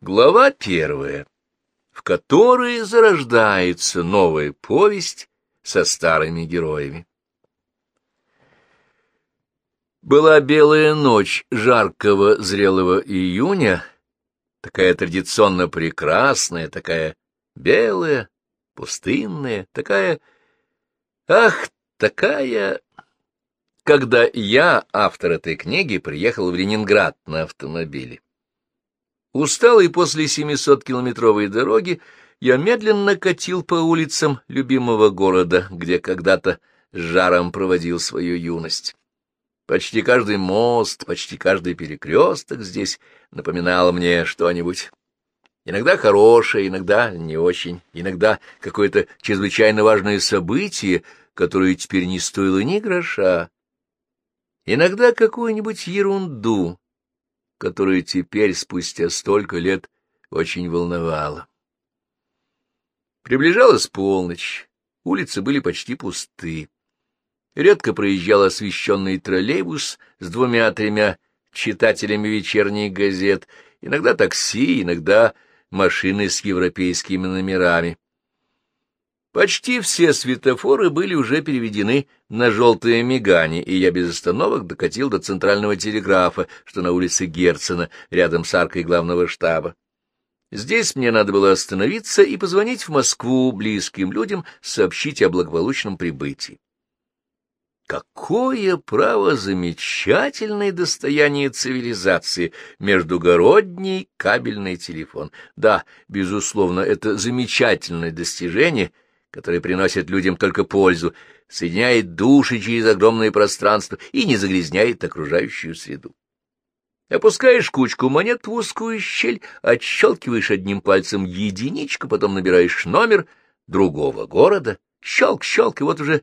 Глава первая, в которой зарождается новая повесть со старыми героями. Была белая ночь жаркого зрелого июня, такая традиционно прекрасная, такая белая, пустынная, такая... Ах, такая... Когда я, автор этой книги, приехал в Ленинград на автомобиле. Усталый после 700-километровой дороги, я медленно катил по улицам любимого города, где когда-то жаром проводил свою юность. Почти каждый мост, почти каждый перекресток здесь напоминал мне что-нибудь. Иногда хорошее, иногда не очень, иногда какое-то чрезвычайно важное событие, которое теперь не стоило ни гроша. Иногда какую-нибудь ерунду, которая теперь, спустя столько лет, очень волновала. Приближалась полночь, улицы были почти пусты. Редко проезжал освещенный троллейбус с двумя-тремя читателями вечерних газет, иногда такси, иногда машины с европейскими номерами. Почти все светофоры были уже переведены на желтое мигание, и я без остановок докатил до центрального телеграфа, что на улице Герцена, рядом с аркой главного штаба. Здесь мне надо было остановиться и позвонить в Москву близким людям, сообщить о благополучном прибытии. Какое право замечательное достояние цивилизации, междугородний кабельный телефон. Да, безусловно, это замечательное достижение, которое приносит людям только пользу, соединяет души через огромное пространство и не загрязняет окружающую среду. Опускаешь кучку монет в узкую щель, отщелкиваешь одним пальцем единичку, потом набираешь номер другого города, щелк-щелк, и вот уже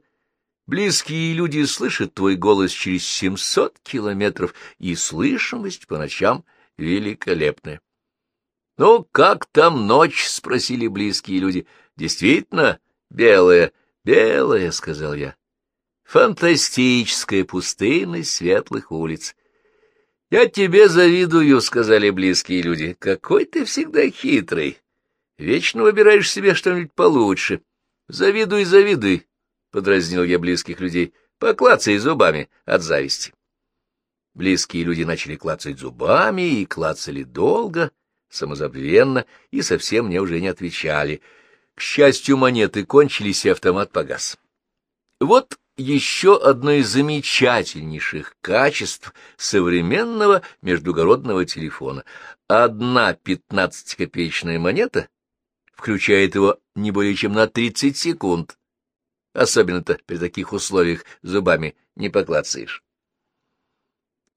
Близкие люди слышат твой голос через семьсот километров, и слышимость по ночам великолепная. — Ну, как там ночь? — спросили близкие люди. — Действительно, белая, белая, — сказал я. Фантастическая пустынность светлых улиц. — Я тебе завидую, — сказали близкие люди. — Какой ты всегда хитрый. Вечно выбираешь себе что-нибудь получше. Завидуй, завидуй. — подразнил я близких людей, — поклацай зубами от зависти. Близкие люди начали клацать зубами и клацали долго, самозабвенно, и совсем мне уже не отвечали. К счастью, монеты кончились, и автомат погас. Вот еще одно из замечательнейших качеств современного междугородного телефона. Одна пятнадцатикопеечная монета включает его не более чем на тридцать секунд, Особенно-то при таких условиях зубами не поклацаешь.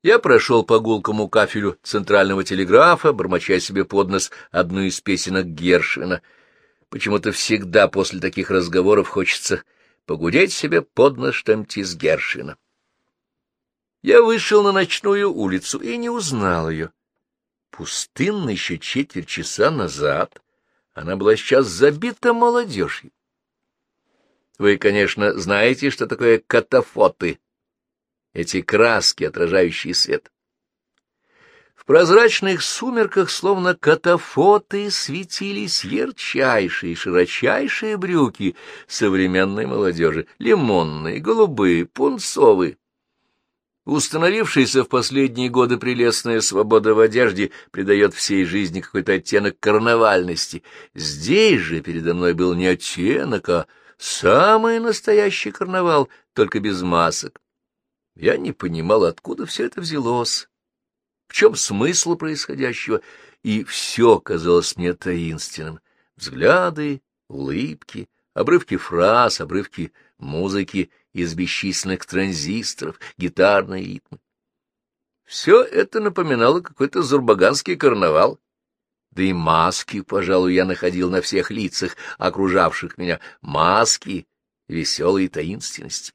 Я прошел по гулкому кафелю центрального телеграфа, бормоча себе под нос одну из песенок Гершвина. Почему-то всегда после таких разговоров хочется погудеть себе под нос из Гершвина. Я вышел на ночную улицу и не узнал ее. Пустынно еще четверть часа назад она была сейчас забита молодежью. Вы, конечно, знаете, что такое катафоты, эти краски, отражающие свет. В прозрачных сумерках, словно катафоты, светились ярчайшие, широчайшие брюки современной молодежи, лимонные, голубые, пунцовые. Установившаяся в последние годы прелестная свобода в одежде придает всей жизни какой-то оттенок карнавальности. Здесь же передо мной был не оттенок, а Самый настоящий карнавал, только без масок. Я не понимал, откуда все это взялось, в чем смысл происходящего, и все казалось мне таинственным. Взгляды, улыбки, обрывки фраз, обрывки музыки из бесчисленных транзисторов, гитарные ритмы. Все это напоминало какой-то зурбаганский карнавал, да и маски, пожалуй, я находил на всех лицах, окружавших меня, маски веселой таинственности.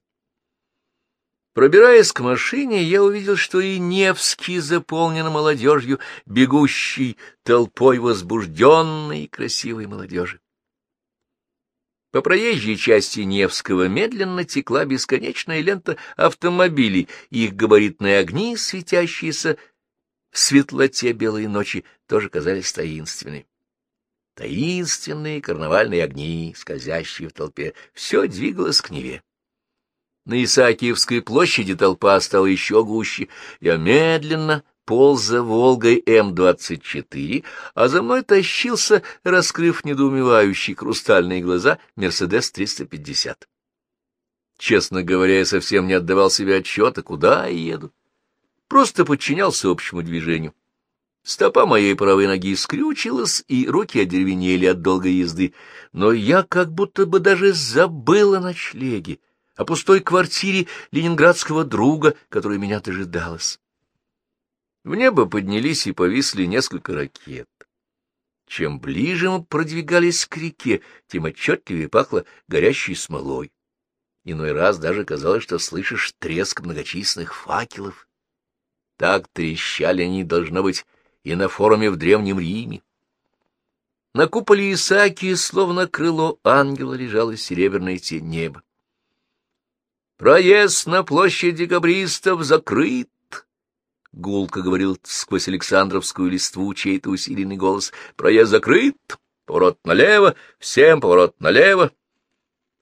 Пробираясь к машине, я увидел, что и Невский заполнен молодежью, бегущей толпой возбужденной и красивой молодежи. По проезжей части Невского медленно текла бесконечная лента автомобилей, их габаритные огни, светящиеся в светлоте белой ночи тоже казались таинственными. Таинственные карнавальные огни, скользящие в толпе, все двигалось к Неве. На Исаакиевской площади толпа стала еще гуще. Я медленно полз за Волгой М-24, а за мной тащился, раскрыв недоумевающие хрустальные глаза, Мерседес-350. Честно говоря, я совсем не отдавал себе отчета, куда я еду. Просто подчинялся общему движению. Стопа моей правой ноги скрючилась, и руки одеревенели от долгой езды, но я как будто бы даже забыл о ночлеге, о пустой квартире ленинградского друга, которая меня дожидалась. В небо поднялись и повисли несколько ракет. Чем ближе мы продвигались к реке, тем отчетливее пахло горящей смолой. Иной раз даже казалось, что слышишь треск многочисленных факелов. Так трещали они, должно быть, и на форуме в Древнем Риме. На куполе Исаакии, словно крыло ангела, лежала серебряная тень неба. «Проезд на площадь декабристов закрыт!» — гулко говорил сквозь Александровскую листву чей-то усиленный голос. «Проезд закрыт! Поворот налево! Всем поворот налево!»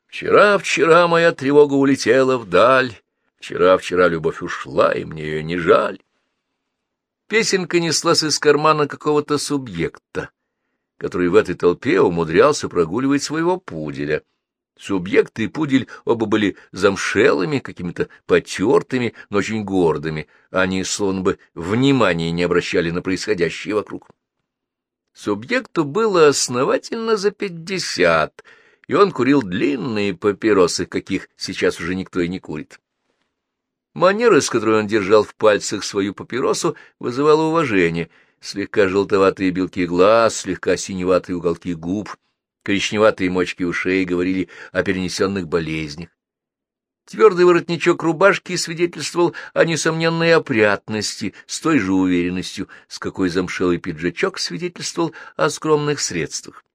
Вчера-вчера моя тревога улетела вдаль. Вчера-вчера любовь ушла, и мне ее не жаль. Песенка неслась из кармана какого-то субъекта, который в этой толпе умудрялся прогуливать своего пуделя. Субъект и пудель оба были замшелыми, какими-то потертыми, но очень гордыми. Они словно бы внимания не обращали на происходящее вокруг. Субъекту было основательно за пятьдесят, и он курил длинные папиросы, каких сейчас уже никто и не курит. Манера, с которой он держал в пальцах свою папиросу, вызывала уважение. Слегка желтоватые белки глаз, слегка синеватые уголки губ, коричневатые мочки ушей говорили о перенесенных болезнях. Твердый воротничок рубашки свидетельствовал о несомненной опрятности, с той же уверенностью, с какой замшелый пиджачок свидетельствовал о скромных средствах.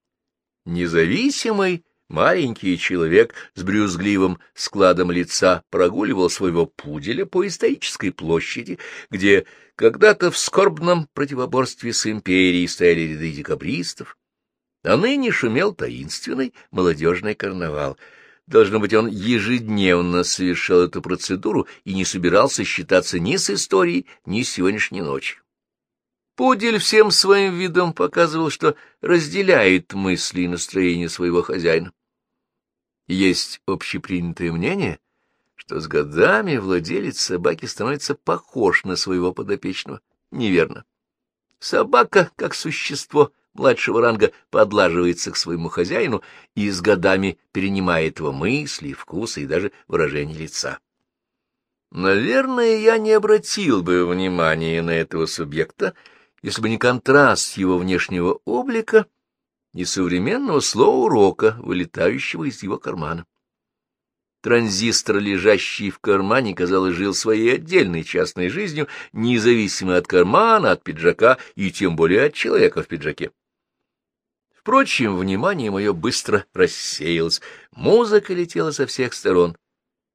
Независимый Маленький человек с брюзгливым складом лица прогуливал своего пуделя по исторической площади, где когда-то в скорбном противоборстве с империей стояли ряды декабристов, а ныне шумел таинственный молодежный карнавал. Должно быть, он ежедневно совершал эту процедуру и не собирался считаться ни с историей, ни с сегодняшней ночью. Пудель всем своим видом показывал, что разделяет мысли и настроение своего хозяина. Есть общепринятое мнение, что с годами владелец собаки становится похож на своего подопечного. Неверно. Собака, как существо младшего ранга, подлаживается к своему хозяину и с годами перенимает его мысли, вкусы и даже выражение лица. Наверное, я не обратил бы внимания на этого субъекта, если бы не контраст его внешнего облика — несовременного слова урока, вылетающего из его кармана. Транзистор, лежащий в кармане, казалось, жил своей отдельной частной жизнью, независимо от кармана, от пиджака и тем более от человека в пиджаке. Впрочем, внимание мое быстро рассеялось, музыка летела со всех сторон.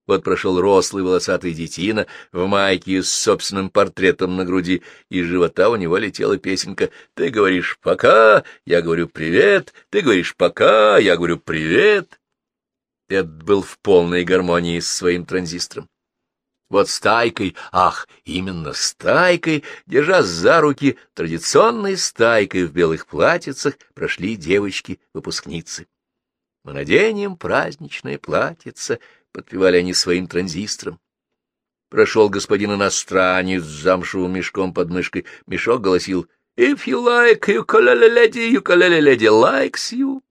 Вот прошел рослый волосатый детина в майке с собственным портретом на груди, и живота у него летела песенка «Ты говоришь «пока», я говорю «привет», ты говоришь «пока», я говорю «привет». Эд был в полной гармонии с своим транзистором. Вот стайкой, ах, именно стайкой, держа за руки, традиционной стайкой в белых платьицах прошли девочки-выпускницы. Мы наденем праздничное платьице, подпевали они своим транзистором. Прошел господин иностранец с замшевым мешком под мышкой. Мешок голосил «If you like ukulele lady, ukulele lady likes you».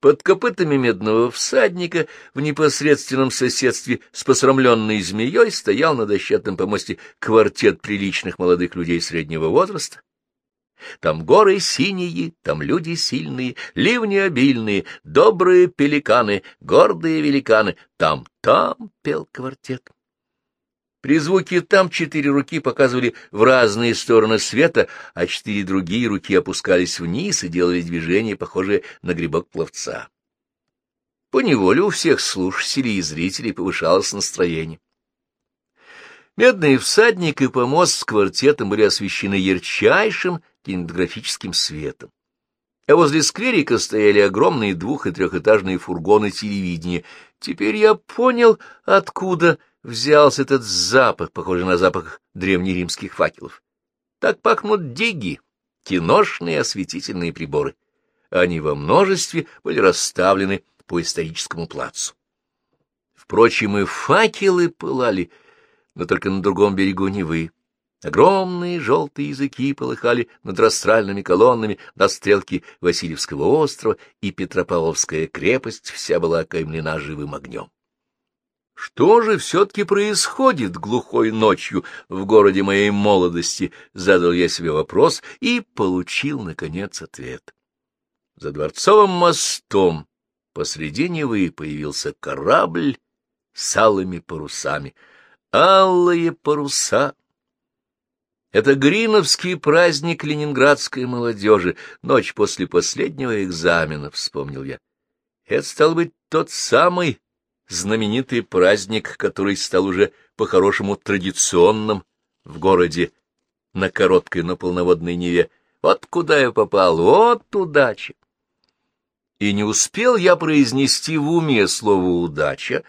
Под копытами медного всадника в непосредственном соседстве с посрамленной змеей стоял на дощатом помосте квартет приличных молодых людей среднего возраста. Там горы синие, там люди сильные, ливни обильные, добрые пеликаны, гордые великаны. Там, там пел квартет. При звуке «там» четыре руки показывали в разные стороны света, а четыре другие руки опускались вниз и делали движения, похожие на грибок пловца. Поневоле у всех слушателей и зрителей повышалось настроение. Медный всадник и помост с квартетом были освещены ярчайшим кинематографическим светом. А возле скверика стояли огромные двух- и трехэтажные фургоны телевидения. Теперь я понял, откуда взялся этот запах, похожий на запах древнеримских факелов. Так пахнут диги, киношные осветительные приборы. Они во множестве были расставлены по историческому плацу. Впрочем, и факелы пылали, но только на другом берегу Невы. Огромные желтые языки полыхали над растральными колоннами на стрелке Васильевского острова, и Петропавловская крепость вся была окаймлена живым огнем. Что же все-таки происходит глухой ночью в городе моей молодости? Задал я себе вопрос и получил, наконец, ответ. За дворцовым мостом посреди Невы появился корабль с алыми парусами. Алые паруса! Это Гриновский праздник ленинградской молодежи, ночь после последнего экзамена, вспомнил я. Это стал быть тот самый знаменитый праздник, который стал уже по-хорошему традиционным в городе на короткой, но полноводной Неве. Вот куда я попал, вот удача! И не успел я произнести в уме слово «удача»,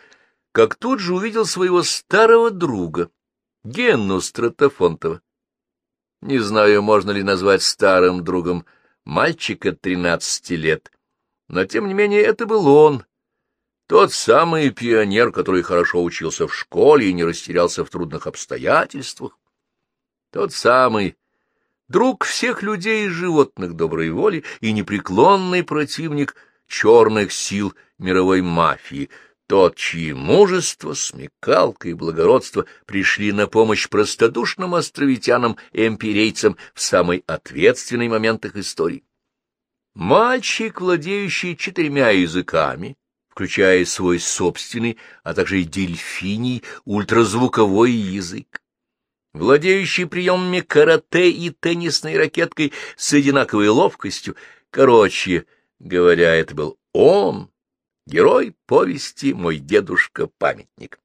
как тут же увидел своего старого друга, Генну Стратофонтова. Не знаю, можно ли назвать старым другом мальчика тринадцати лет, но, тем не менее, это был он, тот самый пионер, который хорошо учился в школе и не растерялся в трудных обстоятельствах. Тот самый друг всех людей и животных доброй воли и непреклонный противник черных сил мировой мафии, тот, чьи мужество, смекалка и благородство пришли на помощь простодушным островитянам и эмпирейцам в самый ответственный момент их истории. Мальчик, владеющий четырьмя языками, включая свой собственный, а также и дельфиний, ультразвуковой язык. Владеющий приемами карате и теннисной ракеткой с одинаковой ловкостью, короче говоря, это был он, герой повести «Мой дедушка-памятник».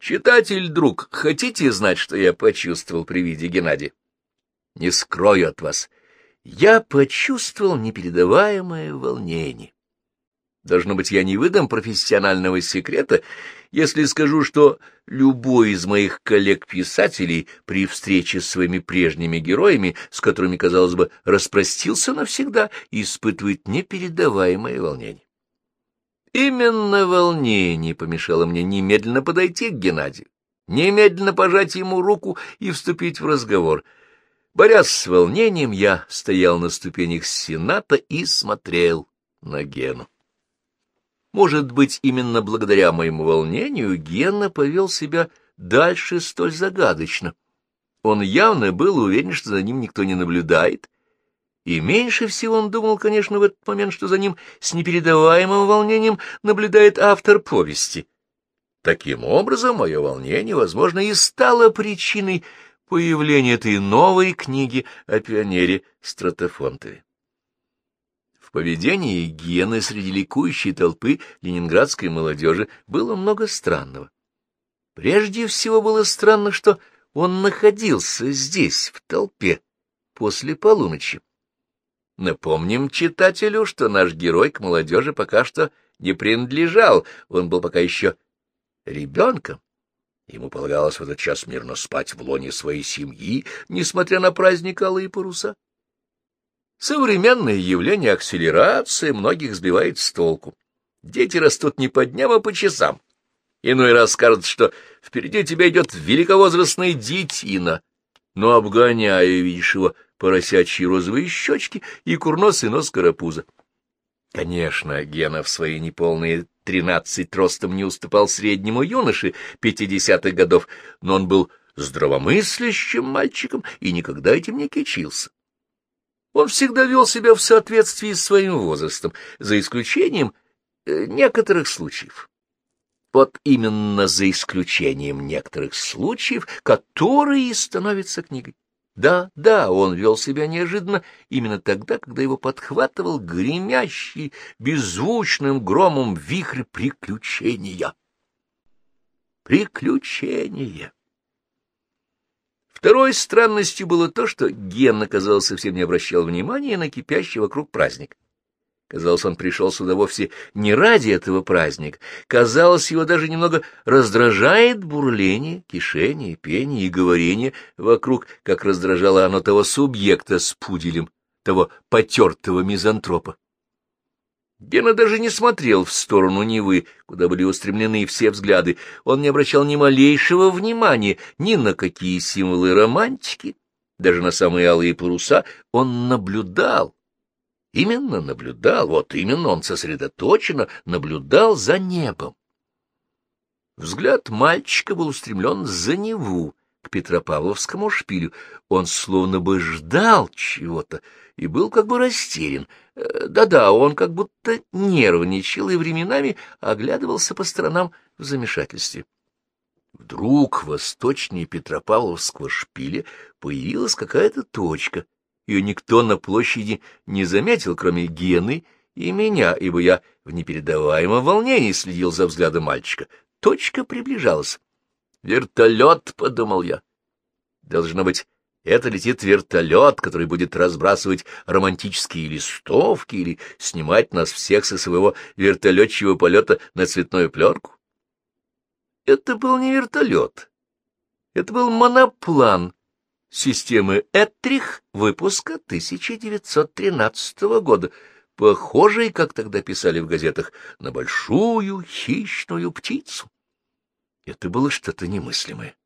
Читатель, друг, хотите знать, что я почувствовал при виде Геннадия? Не скрою от вас, я почувствовал непередаваемое волнение. Должно быть, я не выдам профессионального секрета, если скажу, что любой из моих коллег-писателей при встрече с своими прежними героями, с которыми, казалось бы, распростился навсегда, испытывает непередаваемое волнение. Именно волнение помешало мне немедленно подойти к Геннадию, немедленно пожать ему руку и вступить в разговор. Борясь с волнением, я стоял на ступенях Сената и смотрел на Гену. Может быть, именно благодаря моему волнению Генна повел себя дальше столь загадочно. Он явно был уверен, что за ним никто не наблюдает, и меньше всего он думал, конечно, в этот момент, что за ним с непередаваемым волнением наблюдает автор повести. Таким образом, мое волнение, возможно, и стало причиной появления этой новой книги о пионере Стратофонтове поведении Гены среди ликующей толпы ленинградской молодежи было много странного. Прежде всего было странно, что он находился здесь, в толпе, после полуночи. Напомним читателю, что наш герой к молодежи пока что не принадлежал, он был пока еще ребенком. Ему полагалось в этот час мирно спать в лоне своей семьи, несмотря на праздник Алые паруса. Современное явление акселерации многих сбивает с толку. Дети растут не по дням, а по часам. Иной раз скажут, что впереди тебя идет великовозрастный детина, но обгоняя, видишь его, поросячьи розовые щечки и курносый нос карапуза. Конечно, Гена в свои неполные тринадцать ростом не уступал среднему юноше пятидесятых годов, но он был здравомыслящим мальчиком и никогда этим не кичился. Он всегда вел себя в соответствии с своим возрастом, за исключением э, некоторых случаев. Вот именно за исключением некоторых случаев, которые становятся книгой. Да, да, он вел себя неожиданно именно тогда, когда его подхватывал гремящий, беззвучным громом вихрь приключения. Приключения! Второй странностью было то, что Ген, казалось, совсем не обращал внимания на кипящий вокруг праздник. Казалось, он пришел сюда вовсе не ради этого праздника. Казалось, его даже немного раздражает бурление, кишение, пение и говорение вокруг, как раздражало оно того субъекта с пуделем, того потертого мизантропа. Гена даже не смотрел в сторону Невы, куда были устремлены все взгляды. Он не обращал ни малейшего внимания ни на какие символы романтики, даже на самые алые паруса. Он наблюдал, именно наблюдал, вот именно он сосредоточенно наблюдал за небом. Взгляд мальчика был устремлен за Неву, к Петропавловскому шпилю. Он словно бы ждал чего-то и был как бы растерян. Э, да-да, он как будто нервничал и временами оглядывался по сторонам в замешательстве. Вдруг восточнее Петропавловского шпиля появилась какая-то точка. Ее никто на площади не заметил, кроме Гены и меня, ибо я в непередаваемом волнении следил за взглядом мальчика. Точка приближалась. «Вертолет», — подумал я. «Должно быть, это летит вертолет, который будет разбрасывать романтические листовки или снимать нас всех со своего вертолетчего полета на цветную пленку». Это был не вертолет. Это был моноплан системы Этрих выпуска 1913 года, похожий, как тогда писали в газетах, на большую хищную птицу. Это было что-то немыслимое.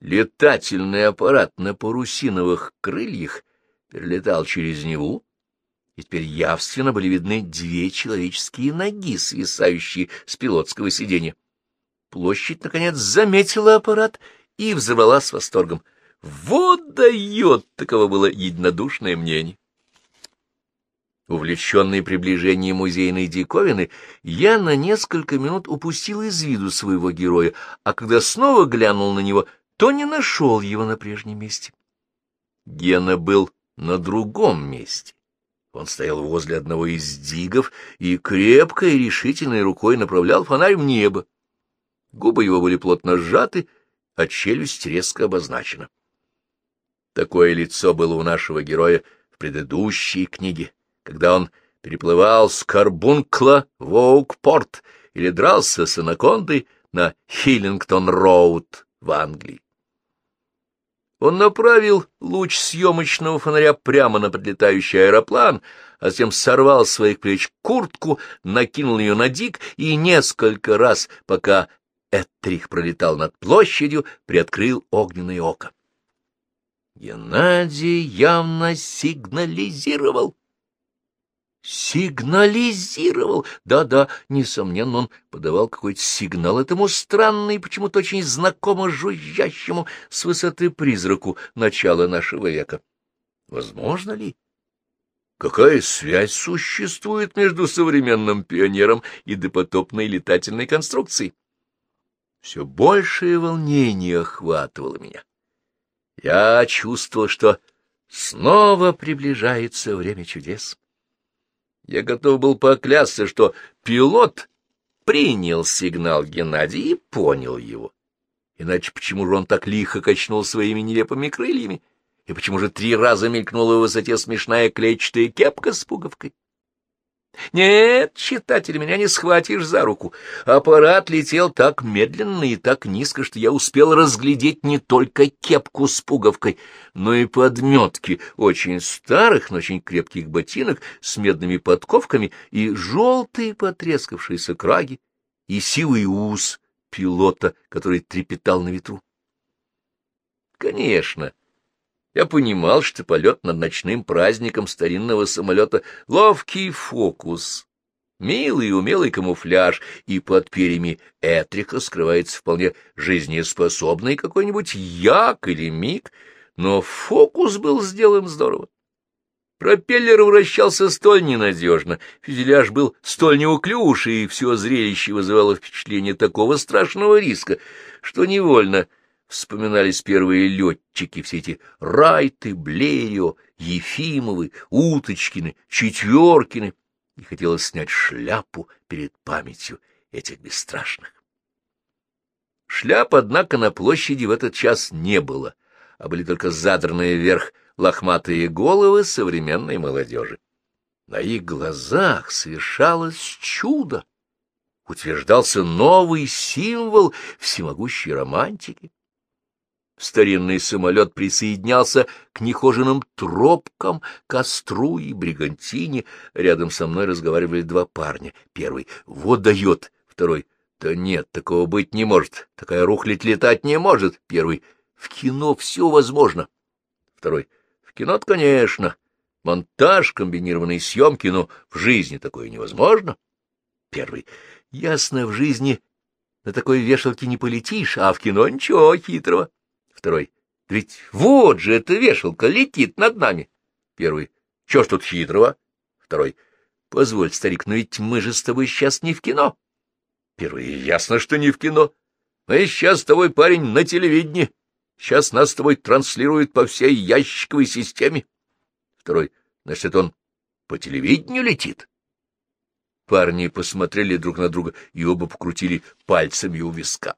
Летательный аппарат на парусиновых крыльях перелетал через Неву, и теперь явственно были видны две человеческие ноги, свисающие с пилотского сиденья. Площадь, наконец, заметила аппарат и взорвала с восторгом. «Вот дает!» — таково было единодушное мнение. Увлеченный приближением музейной диковины, я на несколько минут упустил из виду своего героя, а когда снова глянул на него, то не нашел его на прежнем месте. Гена был на другом месте. Он стоял возле одного из дигов и крепкой и решительной рукой направлял фонарь в небо. Губы его были плотно сжаты, а челюсть резко обозначена. Такое лицо было у нашего героя в предыдущей книге когда он переплывал с Карбункла в Оукпорт или дрался с анакондой на Хиллингтон-Роуд в Англии. Он направил луч съемочного фонаря прямо на подлетающий аэроплан, а затем сорвал с своих плеч куртку, накинул ее на дик и несколько раз, пока Этрих пролетал над площадью, приоткрыл огненное око. Геннадий явно сигнализировал. Сигнализировал. Да-да, несомненно, он подавал какой-то сигнал этому странный, почему-то очень знакомо жужжащему с высоты призраку начала нашего века. Возможно ли? Какая связь существует между современным пионером и допотопной летательной конструкцией? Все большее волнение охватывало меня. Я чувствовал, что снова приближается время чудес. Я готов был поклясться, что пилот принял сигнал Геннадия и понял его. Иначе почему же он так лихо качнул своими нелепыми крыльями? И почему же три раза мелькнула в высоте смешная клетчатая кепка с пуговкой? Нет, читатель, меня не схватишь за руку. Аппарат летел так медленно и так низко, что я успел разглядеть не только кепку с пуговкой, но и подметки очень старых, но очень крепких ботинок с медными подковками и желтые потрескавшиеся краги, и силый ус пилота, который трепетал на ветру. Конечно, я понимал, что полет над ночным праздником старинного самолета — ловкий фокус, милый и умелый камуфляж, и под перьями Этрика скрывается вполне жизнеспособный какой-нибудь як или миг, но фокус был сделан здорово. Пропеллер вращался столь ненадежно, фюзеляж был столь неуклюж, и все зрелище вызывало впечатление такого страшного риска, что невольно вспоминались первые летчики, все эти Райты, Блерио, Ефимовы, Уточкины, Четверкины, и хотелось снять шляпу перед памятью этих бесстрашных. Шляп, однако, на площади в этот час не было, а были только задранные вверх лохматые головы современной молодежи. На их глазах совершалось чудо. Утверждался новый символ всемогущей романтики. Старинный самолет присоединялся к нехоженным тропкам, костру и бригантине. Рядом со мной разговаривали два парня. Первый — вот дает. Второй — да нет, такого быть не может. Такая рухлядь летать не может. Первый — в кино все возможно. Второй — в кино конечно. Монтаж, комбинированные съемки, но в жизни такое невозможно. Первый — ясно, в жизни на такой вешалке не полетишь, а в кино ничего хитрого. Второй. Ведь вот же эта вешалка летит над нами. Первый. Чего ж тут хитрого? Второй. Позволь, старик, но ведь мы же с тобой сейчас не в кино. Первый. Ясно, что не в кино. Мы сейчас с тобой, парень, на телевидении. Сейчас нас с тобой транслируют по всей ящиковой системе. Второй. Значит, он по телевидению летит. Парни посмотрели друг на друга и оба покрутили пальцами у виска.